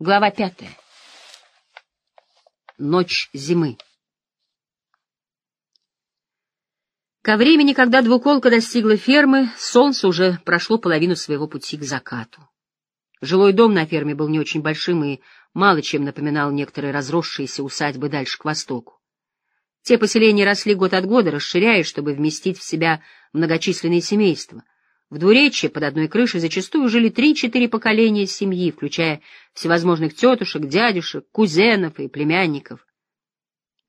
Глава пятая. Ночь зимы. Ко времени, когда двуколка достигла фермы, солнце уже прошло половину своего пути к закату. Жилой дом на ферме был не очень большим и мало чем напоминал некоторые разросшиеся усадьбы дальше к востоку. Те поселения росли год от года, расширяясь, чтобы вместить в себя многочисленные семейства — в двуречье под одной крышей зачастую жили три-четыре поколения семьи, включая всевозможных тетушек, дядюшек, кузенов и племянников.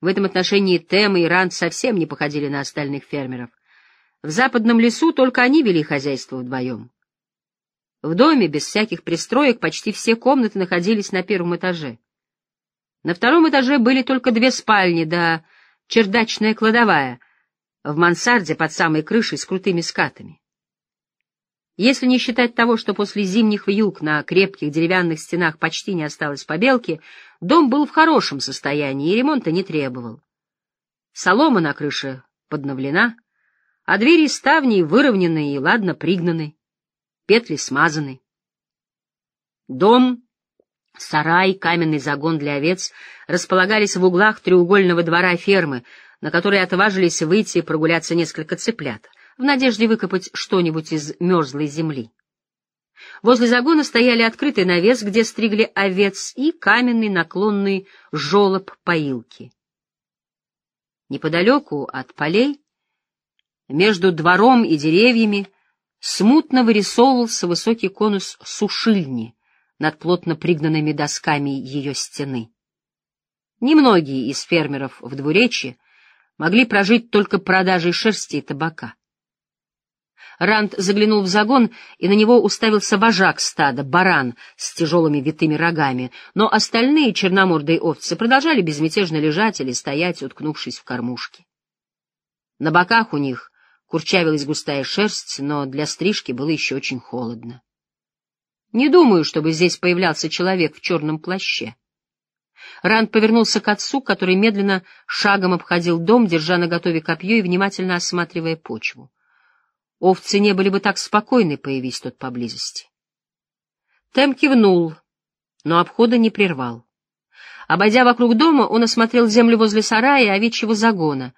В этом отношении Тем и Ранд совсем не походили на остальных фермеров. В западном лесу только они вели хозяйство вдвоем. В доме, без всяких пристроек, почти все комнаты находились на первом этаже. На втором этаже были только две спальни да чердачная кладовая, в мансарде под самой крышей с крутыми скатами. Если не считать того, что после зимних вьюг на крепких деревянных стенах почти не осталось побелки, дом был в хорошем состоянии и ремонта не требовал. Солома на крыше подновлена, а двери и ставни выровнены и ладно пригнаны, петли смазаны. Дом, сарай, каменный загон для овец располагались в углах треугольного двора фермы, на который отважились выйти и прогуляться несколько цыплят в надежде выкопать что-нибудь из мерзлой земли. Возле загона стояли открытый навес, где стригли овец, и каменный наклонный жолоб поилки. Неподалеку от полей, между двором и деревьями, смутно вырисовывался высокий конус сушильни над плотно пригнанными досками ее стены. Немногие из фермеров в двуречье могли прожить только продажей шерсти и табака. Ранд заглянул в загон, и на него уставился вожак стада, баран с тяжелыми витыми рогами, но остальные черномордые овцы продолжали безмятежно лежать или стоять, уткнувшись в кормушки. На боках у них курчавилась густая шерсть, но для стрижки было еще очень холодно. Не думаю, чтобы здесь появлялся человек в черном плаще. Ранд повернулся к отцу, который медленно шагом обходил дом, держа наготове копье и внимательно осматривая почву. Овцы не были бы так спокойны, появись тот поблизости. Тем кивнул, но обхода не прервал. Обойдя вокруг дома, он осмотрел землю возле сарая и овечьего загона.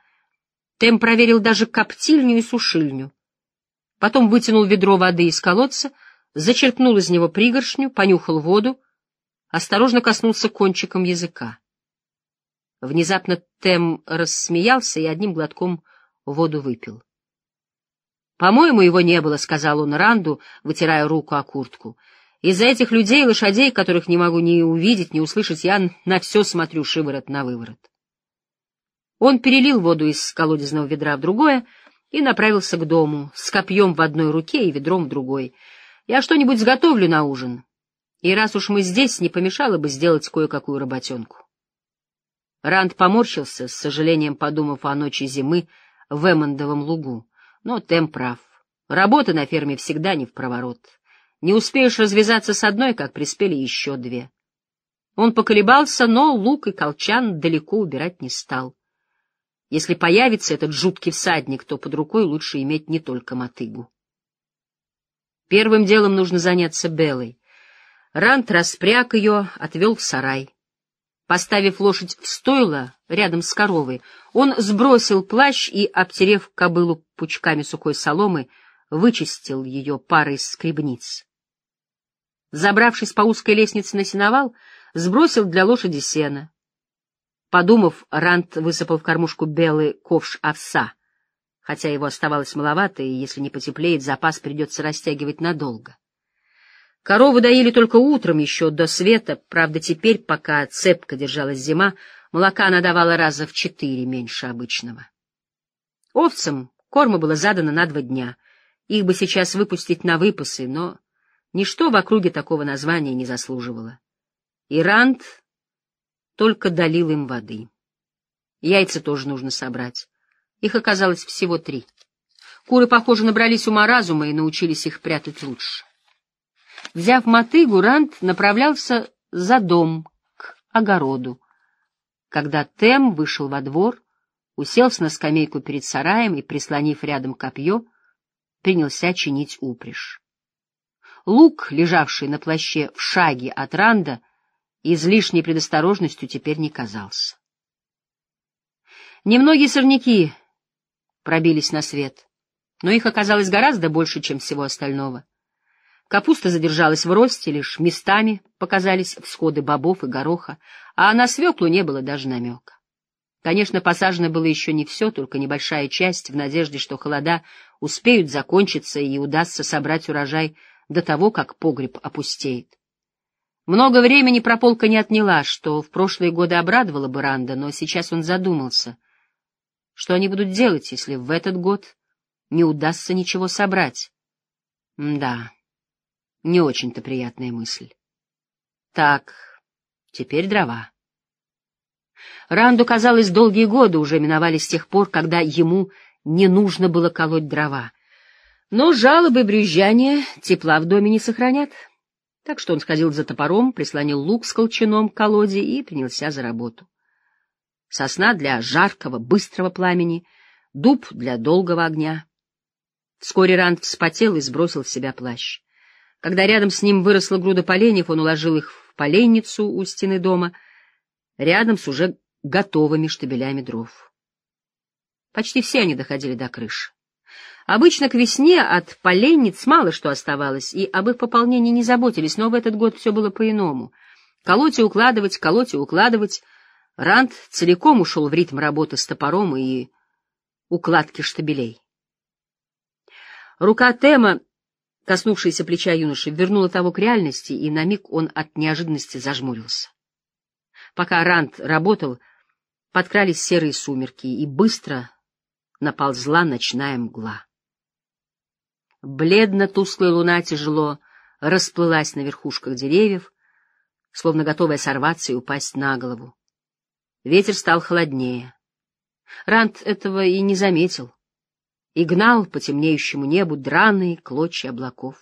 Тем проверил даже коптильню и сушильню. Потом вытянул ведро воды из колодца, зачерпнул из него пригоршню, понюхал воду, осторожно коснулся кончиком языка. Внезапно Тем рассмеялся и одним глотком воду выпил. «По-моему, его не было», — сказал он Ранду, вытирая руку о куртку. «Из-за этих людей и лошадей, которых не могу ни увидеть, ни услышать, я на все смотрю шиворот на выворот». Он перелил воду из колодезного ведра в другое и направился к дому, с копьем в одной руке и ведром в другой. «Я что-нибудь сготовлю на ужин, и раз уж мы здесь, не помешало бы сделать кое-какую работенку». Ранд поморщился, с сожалением подумав о ночи зимы в Эммондовом лугу. Но Тем прав. Работа на ферме всегда не в проворот. Не успеешь развязаться с одной, как приспели еще две. Он поколебался, но лук и колчан далеко убирать не стал. Если появится этот жуткий всадник, то под рукой лучше иметь не только мотыгу. Первым делом нужно заняться Белой. Рант распряг ее, отвел в сарай. Поставив лошадь в стойло рядом с коровой, он сбросил плащ и, обтерев кобылу пучками сухой соломы, вычистил ее парой скребниц. Забравшись по узкой лестнице на сеновал, сбросил для лошади сена. Подумав, Рант высыпал в кормушку белый ковш овса, хотя его оставалось маловато, и если не потеплеет, запас придется растягивать надолго. Коровы доили только утром, еще до света, правда, теперь, пока цепко держалась зима, молока она давала раза в четыре меньше обычного. Овцам корма было задано на два дня. Их бы сейчас выпустить на выпасы, но ничто в округе такого названия не заслуживало. И Ранд только долил им воды. Яйца тоже нужно собрать. Их оказалось всего три. Куры, похоже, набрались ума разума и научились их прятать лучше. Взяв мотыгу, Ранд направлялся за дом, к огороду. Когда Тем вышел во двор, уселся на скамейку перед сараем и, прислонив рядом копье, принялся чинить упряжь. Лук, лежавший на плаще в шаге от Ранда, излишней предосторожностью теперь не казался. Немногие сорняки пробились на свет, но их оказалось гораздо больше, чем всего остального. Капуста задержалась в росте, лишь местами показались всходы бобов и гороха, а на свеклу не было даже намека. Конечно, посажено было еще не все, только небольшая часть, в надежде, что холода успеют закончиться и удастся собрать урожай до того, как погреб опустеет. Много времени прополка не отняла, что в прошлые годы обрадовало бы Ранда, но сейчас он задумался, что они будут делать, если в этот год не удастся ничего собрать. Да, не очень-то приятная мысль. Так, теперь дрова. Ранду, казалось, долгие годы уже миновали с тех пор, когда ему не нужно было колоть дрова. Но жалобы брюзжания тепла в доме не сохранят. Так что он сходил за топором, прислонил лук с колчаном к колоде и принялся за работу. Сосна для жаркого, быстрого пламени, дуб для долгого огня. Вскоре Ранд вспотел и сбросил в себя плащ. Когда рядом с ним выросла груда поленьев, он уложил их в поленницу у стены дома, рядом с уже готовыми штабелями дров. Почти все они доходили до крыши. Обычно к весне от поленниц мало что оставалось, и об их пополнении не заботились, но в этот год все было по-иному. Колоть и укладывать, колоть и укладывать. Ранд целиком ушел в ритм работы с топором и укладки штабелей. Рука Тема, коснувшаяся плеча юноши, вернула того к реальности, и на миг он от неожиданности зажмурился. Пока Ранд работал, подкрались серые сумерки, и быстро наползла ночная мгла. Бледно-тусклая луна тяжело расплылась на верхушках деревьев, словно готовая сорваться и упасть на голову. Ветер стал холоднее. Рант этого и не заметил, и гнал по темнеющему небу драные клочья облаков.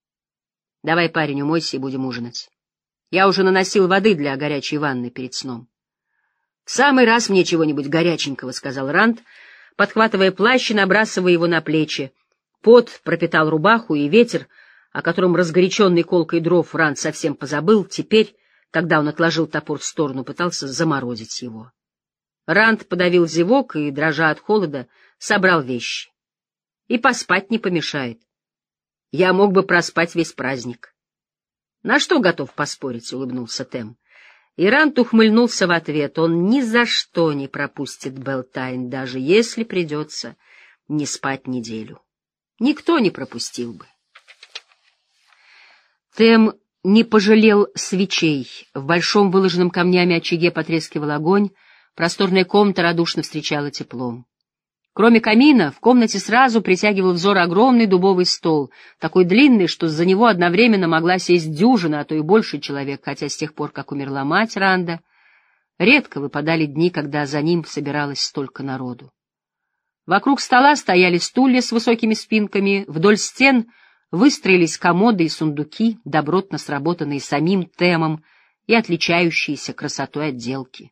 — Давай, парень, умойся и будем ужинать. Я уже наносил воды для горячей ванны перед сном. — В самый раз мне чего-нибудь горяченького, — сказал Рант, подхватывая плащ и набрасывая его на плечи, — Пот пропитал рубаху, и ветер, о котором разгоряченный колкой дров Ран совсем позабыл, теперь, когда он отложил топор в сторону, пытался заморозить его. Ранд подавил зевок и, дрожа от холода, собрал вещи. И поспать не помешает. Я мог бы проспать весь праздник. — На что готов поспорить? — улыбнулся Тем. И Рант ухмыльнулся в ответ. Он ни за что не пропустит Белтайн, даже если придется не спать неделю. Никто не пропустил бы. Тем не пожалел свечей. В большом выложенном камнями очаге потрескивал огонь, просторная комната радушно встречала теплом. Кроме камина, в комнате сразу притягивал взор огромный дубовый стол, такой длинный, что за него одновременно могла сесть дюжина, а то и больше человек, хотя с тех пор, как умерла мать Ранда, редко выпадали дни, когда за ним собиралось столько народу. Вокруг стола стояли стулья с высокими спинками, вдоль стен выстроились комоды и сундуки, добротно сработанные самим темом и отличающиеся красотой отделки.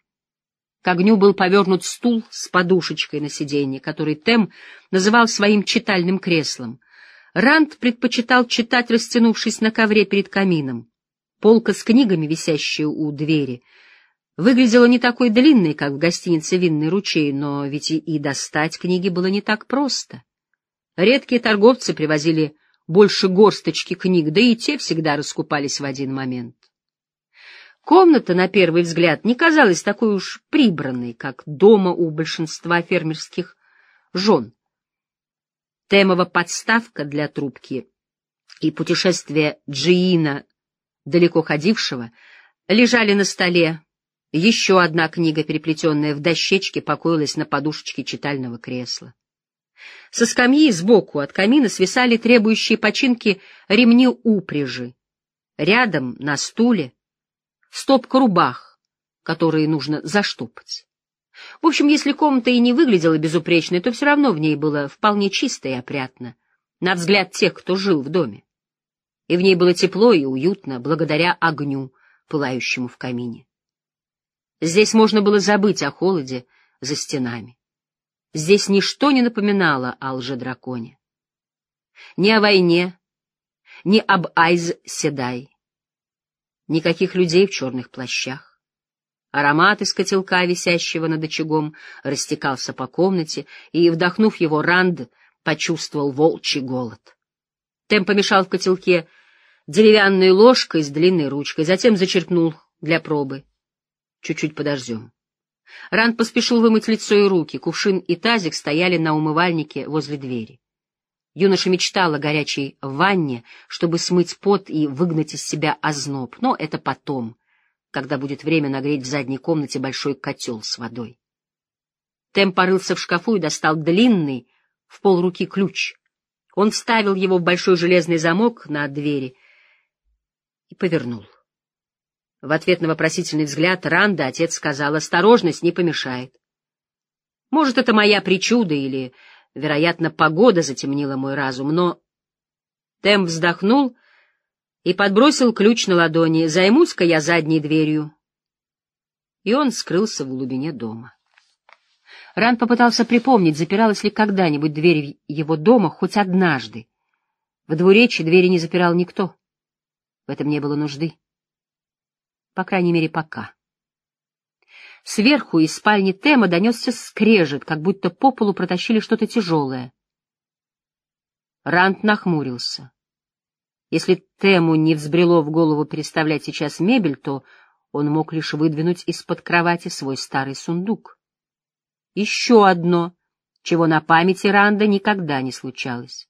К огню был повернут стул с подушечкой на сиденье, который Тем называл своим читальным креслом. Ранд предпочитал читать, растянувшись на ковре перед камином. Полка с книгами, висящая у двери — выглядела не такой длинной, как в гостинице «Винный ручей», но ведь и достать книги было не так просто. Редкие торговцы привозили больше горсточки книг, да и те всегда раскупались в один момент. Комната, на первый взгляд, не казалась такой уж прибранной, как дома у большинства фермерских жен. Темова подставка для трубки и путешествие Джиина, далеко ходившего, лежали на столе, еще одна книга, переплетенная в дощечке, покоилась на подушечке читального кресла. Со скамьи сбоку от камина свисали требующие починки ремни упряжи. Рядом, на стуле, стопка рубах, которые нужно заштопать. В общем, если комната и не выглядела безупречной, то все равно в ней было вполне чисто и опрятно, на взгляд тех, кто жил в доме. И в ней было тепло и уютно, благодаря огню, пылающему в камине. Здесь можно было забыть о холоде за стенами. Здесь ничто не напоминало о лжедраконе. Ни о войне, ни об Айз-Седай. Никаких людей в черных плащах. Аромат из котелка, висящего над очагом, растекался по комнате, и, вдохнув его, Ранд почувствовал волчий голод. Тем помешал в котелке деревянной ложкой с длинной ручкой, затем зачерпнул для пробы. Чуть-чуть подождем. Ранд поспешил вымыть лицо и руки. Кувшин и тазик стояли на умывальнике возле двери. Юноша мечтал о горячей ванне, чтобы смыть пот и выгнать из себя озноб, но это потом, когда будет время нагреть в задней комнате большой котел с водой. Тем порылся в шкафу и достал длинный, в полруки ключ. Он вставил его в большой железный замок на двери и повернул. В ответ на вопросительный взгляд Ранда отец сказал, «Осторожность не помешает». Может, это моя причуда или Вероятно, погода затемнила мой разум, но... Тем вздохнул и подбросил ключ на ладони. Займусь-ка я задней дверью. И он скрылся в глубине дома. Ран попытался припомнить, запиралась ли когда-нибудь дверь его дома хоть однажды. В двуречье двери не запирал никто. В этом не было нужды. По крайней мере, пока. Сверху из спальни Тема донесся скрежет, как будто по полу протащили что-то тяжелое. Рант нахмурился. Если Тему не взбрело в голову переставлять сейчас мебель, то он мог лишь выдвинуть из-под кровати свой старый сундук. Еще одно, чего на памяти Ранда никогда не случалось.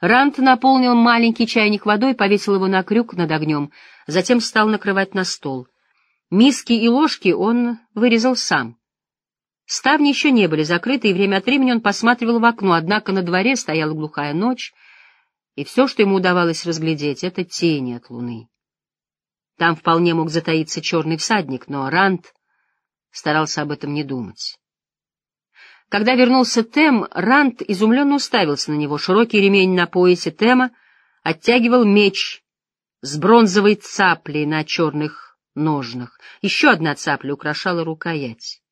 Ранд наполнил маленький чайник водой, повесил его на крюк над огнем, затем стал накрывать на стол — Миски и ложки он вырезал сам. Ставни еще не были закрыты, и время от времени он посматривал в окно, однако на дворе стояла глухая ночь, и все, что ему удавалось разглядеть, — это тени от луны. Там вполне мог затаиться черный всадник, но Ранд старался об этом не думать. Когда вернулся Тем, Ранд изумленно уставился на него. Широкий ремень на поясе Тема оттягивал меч с бронзовой цаплей на черных ножнах. Еще одна цапля украшала рукоять.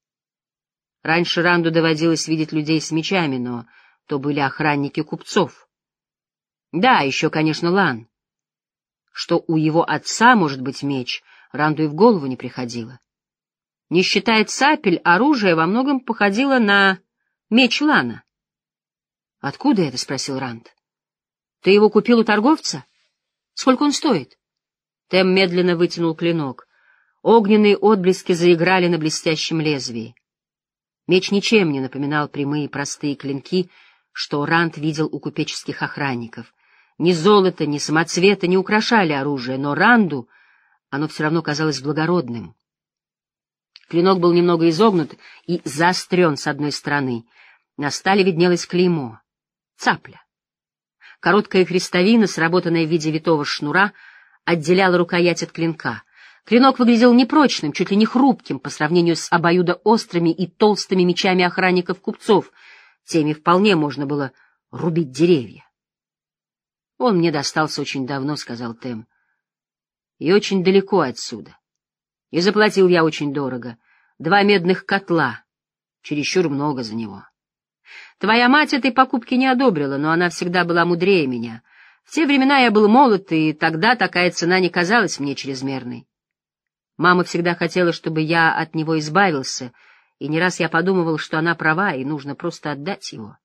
Раньше Ранду доводилось видеть людей с мечами, но то были охранники купцов. Да, еще, конечно, Лан. Что у его отца может быть меч, Ранду и в голову не приходило. Не считая цапель, оружие во многом походило на меч Лана. — Откуда это? — спросил Ранд. — Ты его купил у торговца? Сколько он стоит? Тем медленно вытянул клинок. Огненные отблески заиграли на блестящем лезвии. Меч ничем не напоминал прямые простые клинки, что Рант видел у купеческих охранников. Ни золото, ни самоцвета не украшали оружие, но Ранду оно все равно казалось благородным. Клинок был немного изогнут и заострен с одной стороны. На стали виднелось клеймо — цапля. Короткая крестовина, сработанная в виде витого шнура, отделяла рукоять от клинка — Клинок выглядел непрочным, чуть ли не хрупким по сравнению с обоюдоострыми и толстыми мечами охранников-купцов. Теми вполне можно было рубить деревья. — Он мне достался очень давно, — сказал Тем, — и очень далеко отсюда. И заплатил я очень дорого. Два медных котла, чересчур много за него. Твоя мать этой покупки не одобрила, но она всегда была мудрее меня. В те времена я был молод, и тогда такая цена не казалась мне чрезмерной. Мама всегда хотела, чтобы я от него избавился, и не раз я подумывал, что она права, и нужно просто отдать его.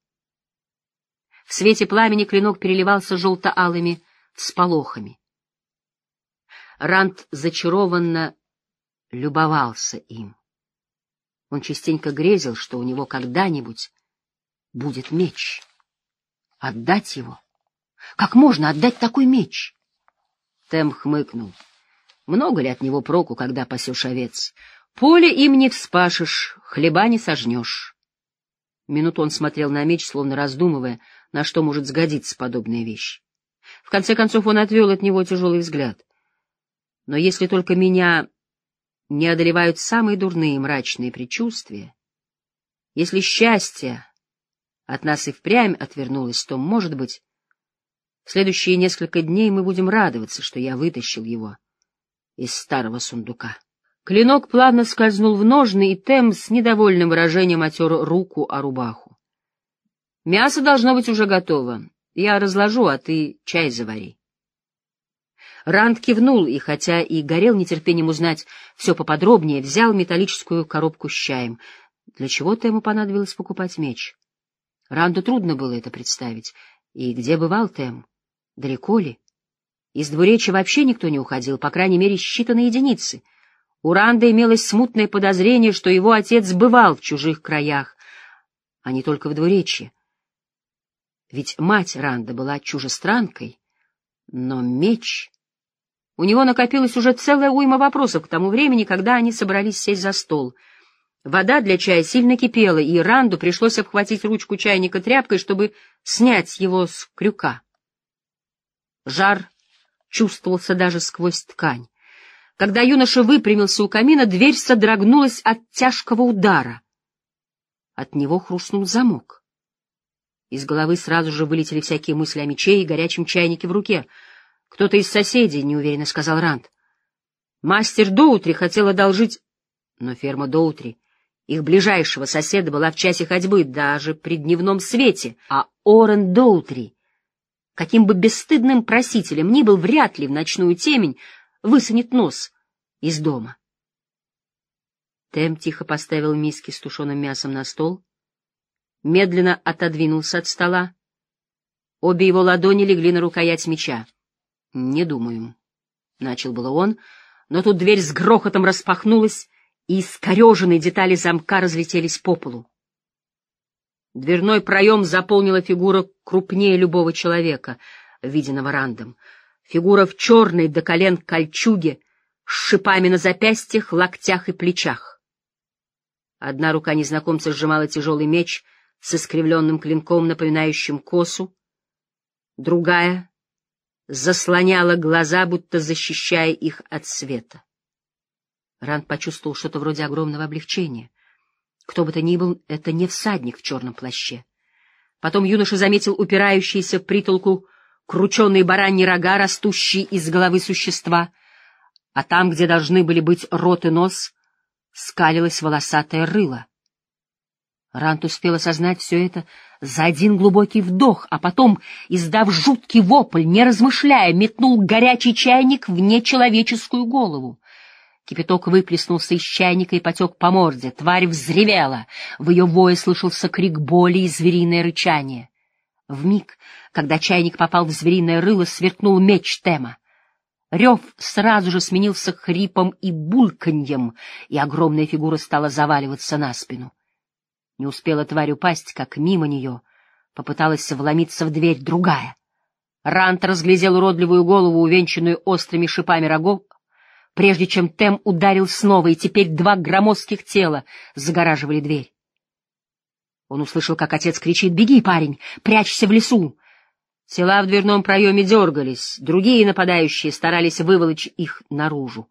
В свете пламени клинок переливался желто-алыми всполохами. Рант зачарованно любовался им. Он частенько грезил, что у него когда-нибудь будет меч. Отдать его? Как можно отдать такой меч? Тем хмыкнул. Много ли от него проку, когда пасешь овец? Поле им не вспашешь, хлеба не сожнешь. Минуту он смотрел на меч, словно раздумывая, на что может сгодиться подобная вещь. В конце концов он отвел от него тяжелый взгляд. Но если только меня не одолевают самые дурные и мрачные предчувствия, если счастье от нас и впрямь отвернулось, то, может быть, в следующие несколько дней мы будем радоваться, что я вытащил его из старого сундука. Клинок плавно скользнул в ножны, и Тем с недовольным выражением отер руку о рубаху. — Мясо должно быть уже готово. Я разложу, а ты чай завари. Ранд кивнул и, хотя и горел нетерпением узнать все поподробнее, взял металлическую коробку с чаем. Для чего-то понадобилось покупать меч. Ранду трудно было это представить. И где бывал Тем? Далеко ли? Из двуречья вообще никто не уходил, по крайней мере, считанные единицы. У Ранда имелось смутное подозрение, что его отец бывал в чужих краях, а не только в двуречье. Ведь мать Ранда была чужестранкой, но меч... У него накопилось уже целая уйма вопросов к тому времени, когда они собрались сесть за стол. Вода для чая сильно кипела, и Ранду пришлось обхватить ручку чайника тряпкой, чтобы снять его с крюка. Жар чувствовался даже сквозь ткань. Когда юноша выпрямился у камина, дверь содрогнулась от тяжкого удара. От него хрустнул замок. Из головы сразу же вылетели всякие мысли о мече и горячем чайнике в руке — кто-то из соседей, — неуверенно сказал Ранд. Мастер Доутри хотел одолжить... Но ферма Доутри, их ближайшего соседа, была в часе ходьбы даже при дневном свете, а Орен Доутри, каким бы бесстыдным просителем ни был, вряд ли в ночную темень высунет нос из дома. Тем тихо поставил миски с тушеным мясом на стол, медленно отодвинулся от стола. Обе его ладони легли на рукоять меча. — Не думаю, — начал было он, но тут дверь с грохотом распахнулась, и искореженные детали замка разлетелись по полу. Дверной проем заполнила фигура крупнее любого человека, виденного Рандом. Фигура в черной до колен кольчуге, с шипами на запястьях, локтях и плечах. Одна рука незнакомца сжимала тяжелый меч с искривленным клинком, напоминающим косу, другая заслоняла глаза, будто защищая их от света. Ранд почувствовал что-то вроде огромного облегчения. Кто бы то ни был, это не всадник в черном плаще. Потом юноша заметил упирающиеся в притолку крученые бараньи рога, растущие из головы существа, а там, где должны были быть рот и нос, скалилось волосатое рыло. Рант успел осознать все это за один глубокий вдох, а потом, издав жуткий вопль, не размышляя, метнул горячий чайник в нечеловеческую голову. Кипяток выплеснулся из чайника и потек по морде. Тварь взревела. В ее вое слышался крик боли и звериное рычание. В миг, когда чайник попал в звериное рыло, сверкнул меч Тема. Рев сразу же сменился хрипом и бульканьем, и огромная фигура стала заваливаться на спину. Не успела тварь упасть, как мимо нее попыталась вломиться в дверь другая. Рант разглядел уродливую голову, увенчанную острыми шипами рогов, прежде чем Тем ударил снова, и теперь два громоздких тела загораживали дверь. Он услышал, как отец кричит «Беги, парень! Прячься в лесу!» Тела в дверном проеме дергались, другие нападающие старались выволочь их наружу.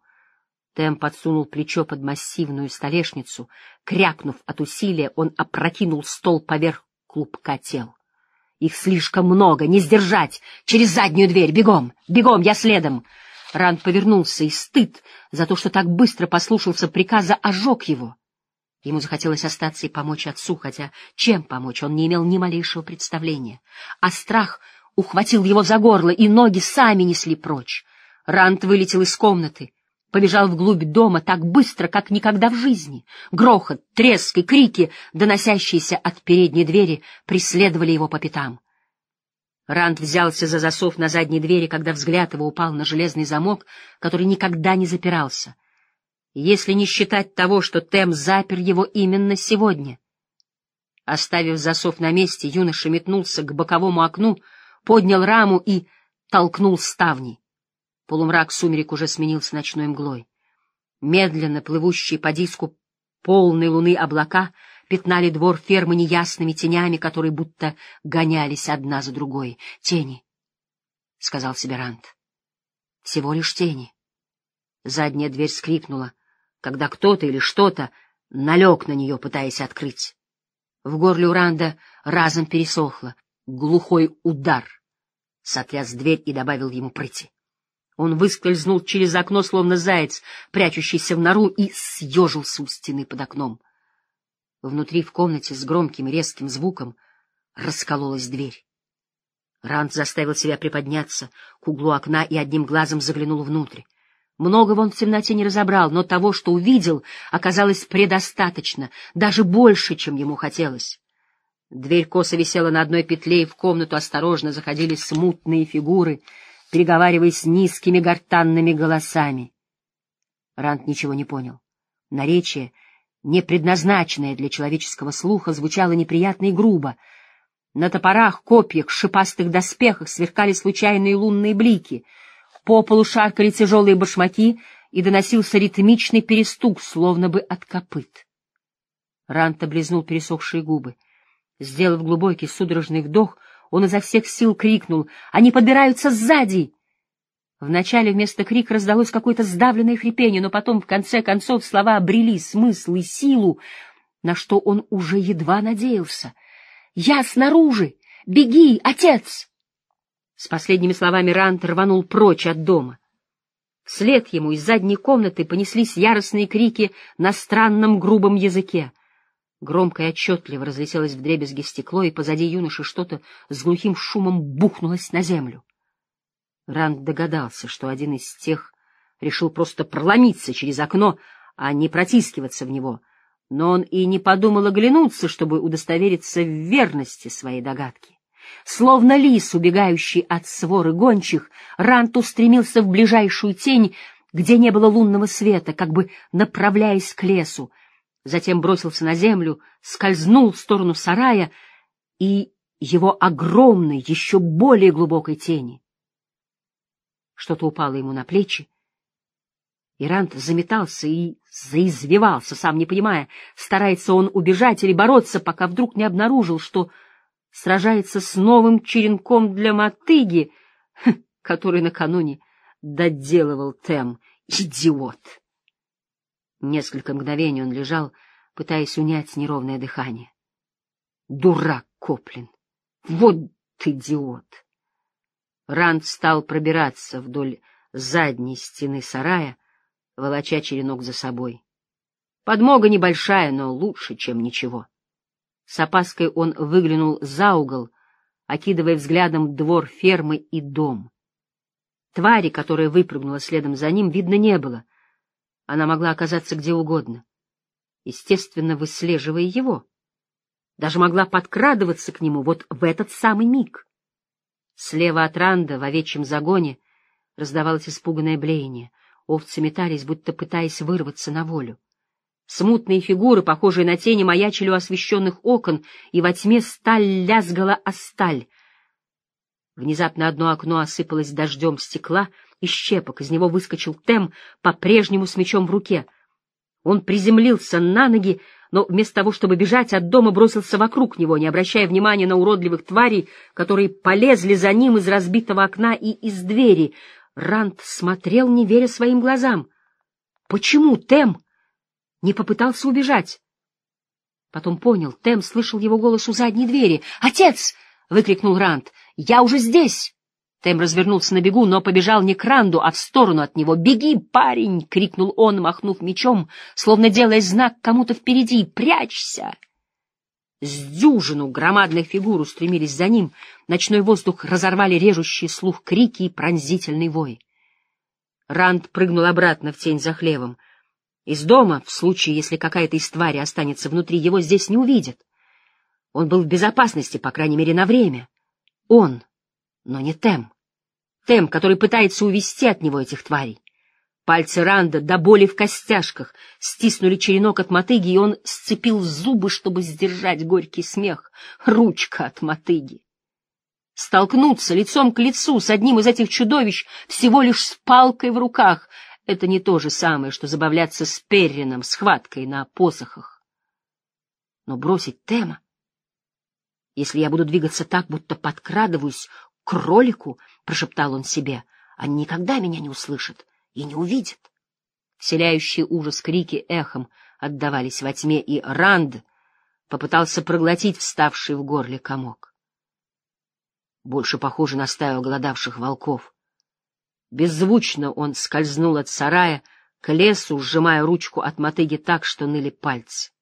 Тем подсунул плечо под массивную столешницу. Крякнув от усилия, он опрокинул стол поверх клубка тел. Их слишком много, не сдержать! Через заднюю дверь! Бегом! Бегом! Я следом! Ранд повернулся, и стыд за то, что так быстро послушался приказа, ожег его. Ему захотелось остаться и помочь отцу, хотя чем помочь он не имел ни малейшего представления. А страх ухватил его за горло, и ноги сами несли прочь. Ранд вылетел из комнаты побежал вглубь дома так быстро, как никогда в жизни. Грохот, треск и крики, доносящиеся от передней двери, преследовали его по пятам. Ранд взялся за засов на задней двери, когда взгляд его упал на железный замок, который никогда не запирался. Если не считать того, что Тем запер его именно сегодня. Оставив засов на месте, юноша метнулся к боковому окну, поднял раму и толкнул ставни. Полумрак сумерек уже сменился ночной мглой. Медленно плывущие по диску полной луны облака пятнали двор фермы неясными тенями, которые будто гонялись одна за другой. «Тени», — сказал себе Рант. «Всего лишь тени». Задняя дверь скрипнула, когда кто-то или что-то налег на нее, пытаясь открыть. В горле у Ранда разом пересохло. Глухой удар сотряс дверь и добавил ему прыти. Он выскользнул через окно, словно заяц, прячущийся в нору, и съежился у стены под окном. Внутри в комнате с громким резким звуком раскололась дверь. Ранд заставил себя приподняться к углу окна и одним глазом заглянул внутрь. Многого он в темноте не разобрал, но того, что увидел, оказалось предостаточно, даже больше, чем ему хотелось. Дверь косо висела на одной петле, и в комнату осторожно заходили смутные фигуры, переговариваясь низкими гортанными голосами. Ранд ничего не понял. Наречие, не предназначенное для человеческого слуха, звучало неприятно и грубо. На топорах, копьях, шипастых доспехах сверкали случайные лунные блики. По полу шаркали тяжелые башмаки, и доносился ритмичный перестук, словно бы от копыт. Рант облизнул пересохшие губы. Сделав глубокий судорожный вдох, он изо всех сил крикнул «Они подбираются сзади!» Вначале вместо крика раздалось какое-то сдавленное хрипение, но потом, в конце концов, слова обрели смысл и силу, на что он уже едва надеялся. «Я снаружи! Беги, отец!» С последними словами Рант рванул прочь от дома. Вслед ему из задней комнаты понеслись яростные крики на странном грубом языке. Громко и отчетливо разлетелось вдребезги стекло, и позади юноши что-то с глухим шумом бухнулось на землю. Ранд догадался, что один из тех решил просто проломиться через окно, а не протискиваться в него, но он и не подумал оглянуться, чтобы удостовериться в верности своей догадки. Словно лис, убегающий от своры гончих, Рант устремился в ближайшую тень, где не было лунного света, как бы направляясь к лесу, затем бросился на землю, скользнул в сторону сарая и его огромной, еще более глубокой тени. Что-то упало ему на плечи. Ирант заметался и заизвивался, сам не понимая, старается он убежать или бороться, пока вдруг не обнаружил, что сражается с новым черенком для мотыги, который накануне доделывал Тем. Идиот! Несколько мгновений он лежал, пытаясь унять неровное дыхание. Дурак Коплин! Вот идиот! Ранд стал пробираться вдоль задней стены сарая, волоча черенок за собой. Подмога небольшая, но лучше, чем ничего. С опаской он выглянул за угол, окидывая взглядом двор фермы и дом. Твари, которая выпрыгнула следом за ним, видно не было — она могла оказаться где угодно, естественно, выслеживая его. Даже могла подкрадываться к нему вот в этот самый миг. Слева от Ранда, в овечьем загоне, раздавалось испуганное блеяние. Овцы метались, будто пытаясь вырваться на волю. Смутные фигуры, похожие на тени, маячили у освещенных окон, и во тьме сталь лязгала о сталь. Внезапно одно окно осыпалось дождем стекла — и щепок. Из него выскочил Тем, по-прежнему с мечом в руке. Он приземлился на ноги, но вместо того, чтобы бежать от дома, бросился вокруг него, не обращая внимания на уродливых тварей, которые полезли за ним из разбитого окна и из двери. Рант смотрел, не веря своим глазам. Почему Тем не попытался убежать? Потом понял, Тем слышал его голос у задней двери. «Отец!» — выкрикнул Рант. «Я уже здесь!» Тем развернулся на бегу, но побежал не к Ранду, а в сторону от него. «Беги, парень!» — крикнул он, махнув мечом, словно делая знак кому-то впереди. «Прячься!» С дюжину громадных фигур устремились за ним. Ночной воздух разорвали режущий слух крики и пронзительный вой. Ранд прыгнул обратно в тень за хлевом. Из дома, в случае, если какая-то из твари останется внутри, его здесь не увидят. Он был в безопасности, по крайней мере, на время. Он но не Тем. Тем, который пытается увести от него этих тварей. Пальцы Ранда до боли в костяшках стиснули черенок от мотыги, и он сцепил зубы, чтобы сдержать горький смех. Ручка от мотыги. Столкнуться лицом к лицу с одним из этих чудовищ всего лишь с палкой в руках — это не то же самое, что забавляться с Перрином, схваткой на посохах. Но бросить Тема? Если я буду двигаться так, будто подкрадываюсь кролику, — прошептал он себе, — они никогда меня не услышат и не увидят. Вселяющие ужас крики эхом отдавались во тьме, и Ранд попытался проглотить вставший в горле комок. Больше похоже на стаю голодавших волков. Беззвучно он скользнул от сарая к лесу, сжимая ручку от мотыги так, что ныли пальцы.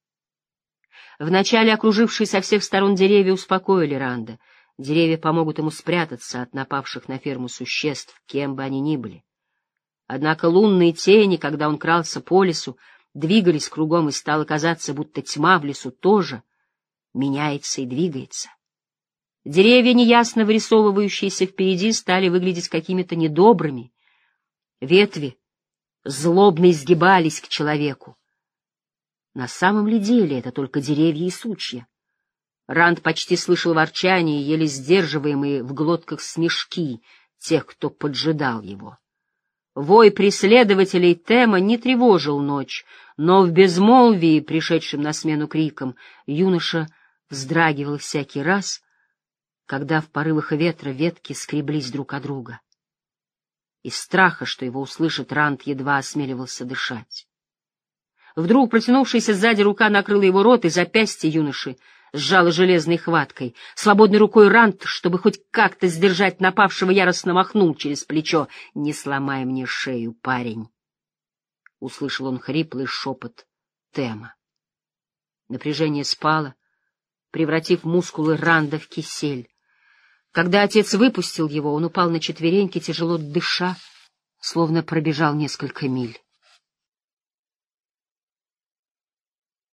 Вначале окружившие со всех сторон деревья успокоили Ранда — Деревья помогут ему спрятаться от напавших на ферму существ, кем бы они ни были. Однако лунные тени, когда он крался по лесу, двигались кругом, и стало казаться, будто тьма в лесу тоже меняется и двигается. Деревья, неясно вырисовывающиеся впереди, стали выглядеть какими-то недобрыми. Ветви злобно изгибались к человеку. На самом ли деле это только деревья и сучья? Ранд почти слышал ворчание, еле сдерживаемые в глотках смешки тех, кто поджидал его. Вой преследователей Тема не тревожил ночь, но в безмолвии, пришедшем на смену крикам, юноша вздрагивал всякий раз, когда в порывах ветра ветки скреблись друг о друга. Из страха, что его услышит, Ранд едва осмеливался дышать. Вдруг протянувшаяся сзади рука накрыла его рот, и запястье юноши сжала железной хваткой. Свободной рукой Рант, чтобы хоть как-то сдержать напавшего, яростно махнул через плечо. «Не сломай мне шею, парень!» Услышал он хриплый шепот Тема. Напряжение спало, превратив мускулы Ранда в кисель. Когда отец выпустил его, он упал на четвереньки, тяжело дыша, словно пробежал несколько миль.